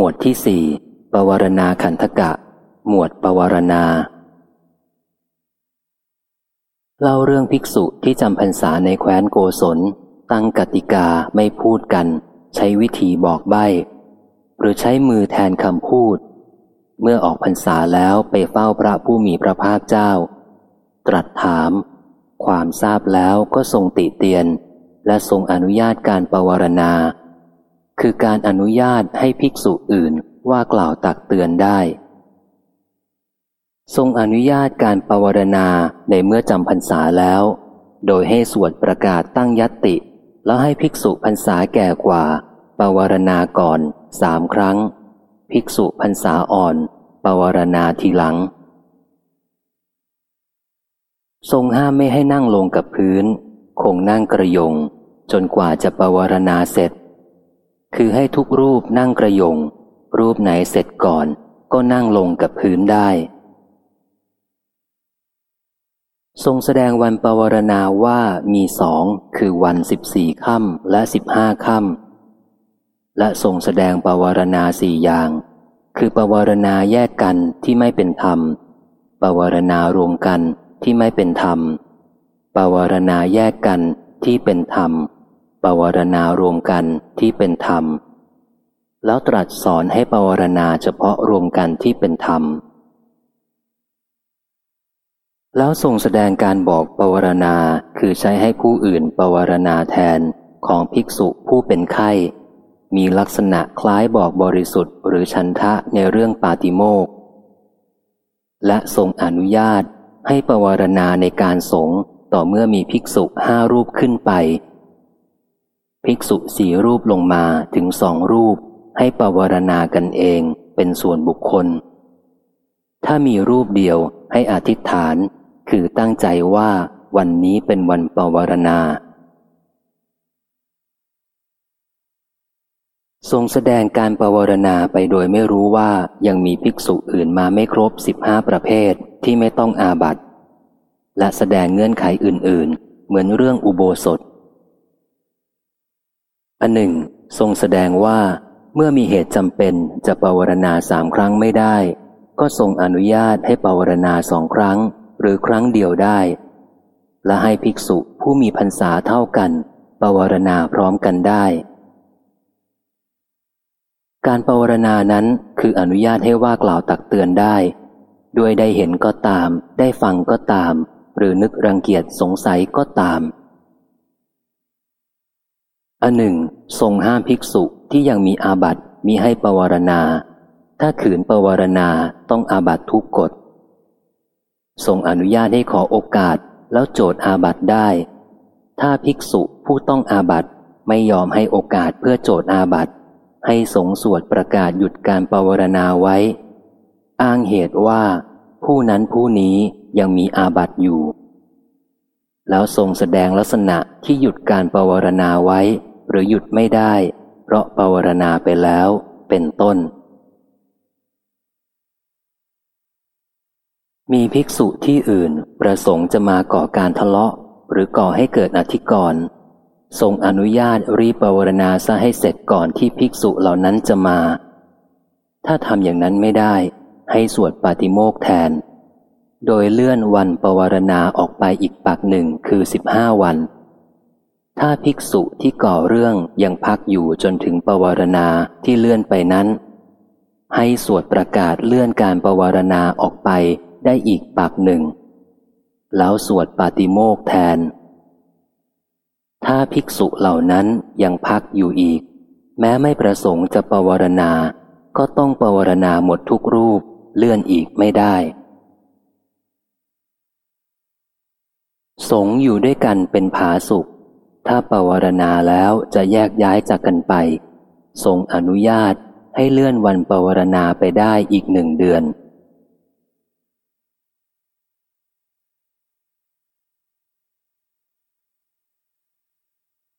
หมวดที่สี่ปวารณาขันธกะ หมวดปวารณา เล่าเรื่องภิกษุที่จำพรรษาในแคว้นโกศล ตั้งกติกาไม่พูดกัน ใช้วิธีบอกใบ้ หรือใช้มือแทนคำพูด เมื่อออกพรรษาแล้วไปเฝ้าพระผู้มีพระภาคเจ้า ตรัสถาม ความทราบแล้วก็ทรงติเตียน และทรงอนุญาตการปวารณา คือการอนุญาตให้ภิกษุอื่นว่ากล่าวตักเตือนได้ ทรงอนุญาตการปวารณาในเมื่อจำพรรษาแล้ว โดยให้สวดประกาศตั้งยัตติ แล้วให้ภิกษุพรรษาแก่กว่าปวารณาก่อนสามครั้ง ภิกษุพรรษาอ่อนปวารณาทีหลัง ทรงห้ามไม่ให้นั่งลงกับพื้น คงนั่งกระยง จนกว่าจะปวารณาเสร็จ คือให้ทุกรูปนั่งกระยง รูปไหนเสร็จก่อน ก็นั่งลงกับพื้นได้ ทรงแสดงวันปวารณาว่ามีสองคือวันสิบสี่ค่ำและสิบห้าค่ำและทรงแสดงปวารณาสี่อย่าง คือปวารณาแยกกันที่ไม่เป็นธรรมปวารณารวมกันที่ไม่เป็นธรรมปวารณาแยกกันที่เป็นธรรม ปวารณารวมกันที่เป็นธรรม แล้วตรัสสอนให้ปวารณาเฉพาะรวมกันที่เป็นธรรม แล้วทรงแสดงการบอกปวารณาคือใช้ให้ผู้อื่นปวารณาแทนของภิกษุผู้เป็นไข้ มีลักษณะคล้ายบอกบริสุทธิ์หรือชันทะในเรื่องปาติโมกและทรงอนุญาตให้ปวารณาในการสงต่อเมื่อมีภิกษุห้ารูปขึ้นไป ภิกษุสี่รูปลงมาถึงสองรูป ให้ปวารณากันเองเป็นส่วนบุคคล ถ้ามีรูปเดียวให้อธิษฐาน คือตั้งใจว่าวันนี้เป็นวันปวารณา ทรงแสดงการปวารณาไปโดยไม่รู้ว่ายังมีภิกษุอื่นมาไม่ครบสิบห้าประเภทที่ไม่ต้องอาบัตและแสดงเงื่อนไขอื่น ๆ เหมือนเรื่องอุโบสถ อันหนึ่ง ทรงแสดงว่าเมื่อมีเหตุจำเป็นจะปวารณาสามครั้งไม่ได้ ก็ทรงอนุญาตให้ปวารณาสองครั้ง หรือครั้งเดียวได้ และให้ภิกษุผู้มีพรรษาเท่ากันปวารณาพร้อมกันได้ การปวารณานั้นคืออนุญาตให้ว่ากล่าวตักเตือนได้ ด้วยได้เห็นก็ตาม ได้ฟังก็ตาม หรือนึกรังเกียจสงสัยก็ตาม อันหนึ่ง ทรงห้ามภิกษุที่ยังมีอาบัติมีให้ปวารณา ถ้าขืนปวารณาต้องอาบัตทุกกฎ ทรงอนุญาตให้ขอโอกาสแล้วโจทย์อาบัตได้ ถ้าภิกษุผู้ต้องอาบัตไม่ยอมให้โอกาสเพื่อโจทย์อาบัตให้สงสวดประกาศหยุดการปวารณาไว้ อ้างเหตุว่า ผู้นั้นผู้นี้ยังมีอาบัตอยู่ แล้วทรงแสดงลักษณะที่หยุดการปวารณาไว้ หรือหยุดไม่ได้ เพราะปวารณาไปแล้วเป็นต้น มีภิกษุที่อื่นประสงค์จะมาก่อการทะเลาะ หรือก่อให้เกิดอธิกรณ์ทรงอนุญาตรีปวารณาซะให้เสร็จก่อนที่ภิกษุเหล่านั้นจะมา ถ้าทำอย่างนั้นไม่ได้ ให้สวดปาติโมกแทน โดยเลื่อนวันปวารณาออกไปอีกปักหนึ่งคือสิบห้าวัน ถ้าภิกษุที่ก่อเรื่องยังพักอยู่จนถึงปวารณาที่เลื่อนไปนั้น ให้สวดประกาศเลื่อนการปวารณาออกไปได้อีกปากหนึ่ง แล้วสวดปาติโมกแทน ถ้าภิกษุเหล่านั้นยังพักอยู่อีก แม้ไม่ประสงค์จะปวารณา ก็ต้องปวารณาหมดทุกรูปเลื่อนอีกไม่ได้ สงอยู่ด้วยกันเป็นผาสุข ถ้าปวารณาแล้วจะแยกย้ายจากกันไป ทรงอนุญาตให้เลื่อนวันปวารณาไปได้อีกหนึ่งเดือน